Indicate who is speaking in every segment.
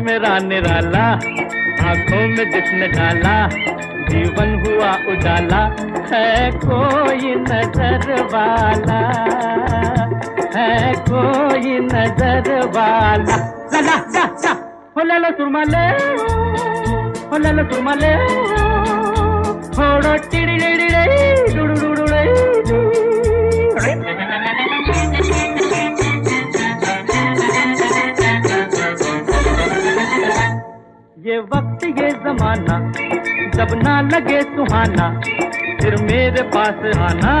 Speaker 1: मेरा निराला आँखों में जिसने डाला जीवन हुआ उजाला, है कोई नज़र वाला, है कोई नज़र वाला। ला ला ला ला, हो ले, लो, सुरमा ले, हो ले, लो, सुरमा ले होड़ो टिड़ी टिड़ी रे ये वक्त, ये जमाना, जब ना लगे सुहाना, फिर मेरे पास आना।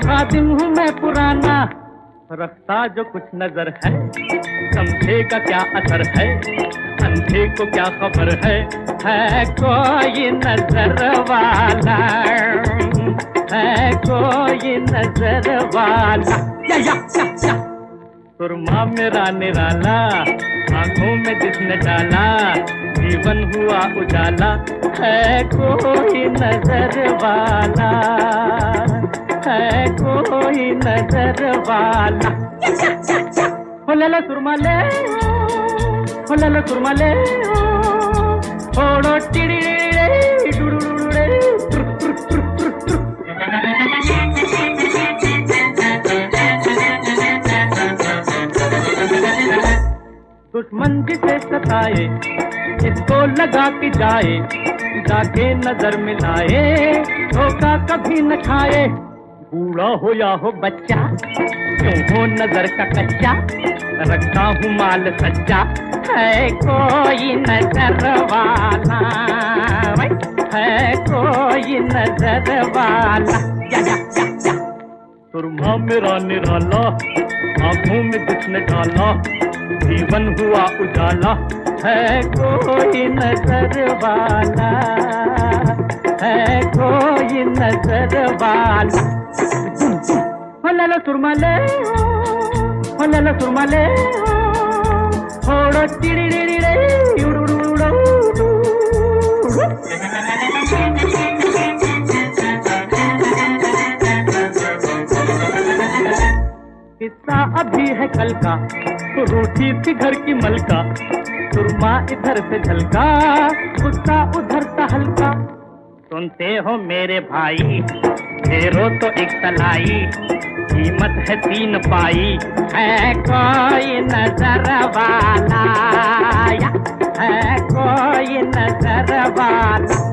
Speaker 1: खादिम हूँ मैं पुराना रखता जो कुछ नज़र है, समझे का क्या असर है, अंधे को क्या खबर है है कोई नज़र वाला। है कोई नज़र वाला। या या। सुरमा मेरा निराला, आँखों में जिसने डाला, जीवन हुआ उजाला, है कोई नज़र वाला है कोई नज़र वाला हो ले लो सुरमा ले हो ले लो सुरमा ले ओड़ो टिड़ी। दुश्मन जिसे सताए? इसको लगा के जाए? जाके नज़र मिलाए धोखा कभी न खाए। बूढ़ा हो या हो बच्चा क्यों हो नज़र का कच्चा? रखता हूँ माल सच्चा है कोई नज़र वाला। है कोई नज़र वाला। या, या, या। सुरमा मेरा निराला आँखों में जिसने डाला, जीवन हुआ उजाला। है कोई नज़र वाला, है कोई नज़र वाला। हो ले लो सुरमा ले हो ले लो सुरमा ले अभी है कल का तो रूठी थी घर की मलका। सुरमा इधर से झलका, गुस्सा उधर सा हल्का। सुनते हो मेरे भाई, फेरो तो एक तलाई। कीमत है तीन पाई, है कोई नज़र वाला। है कोई नज़र वाला।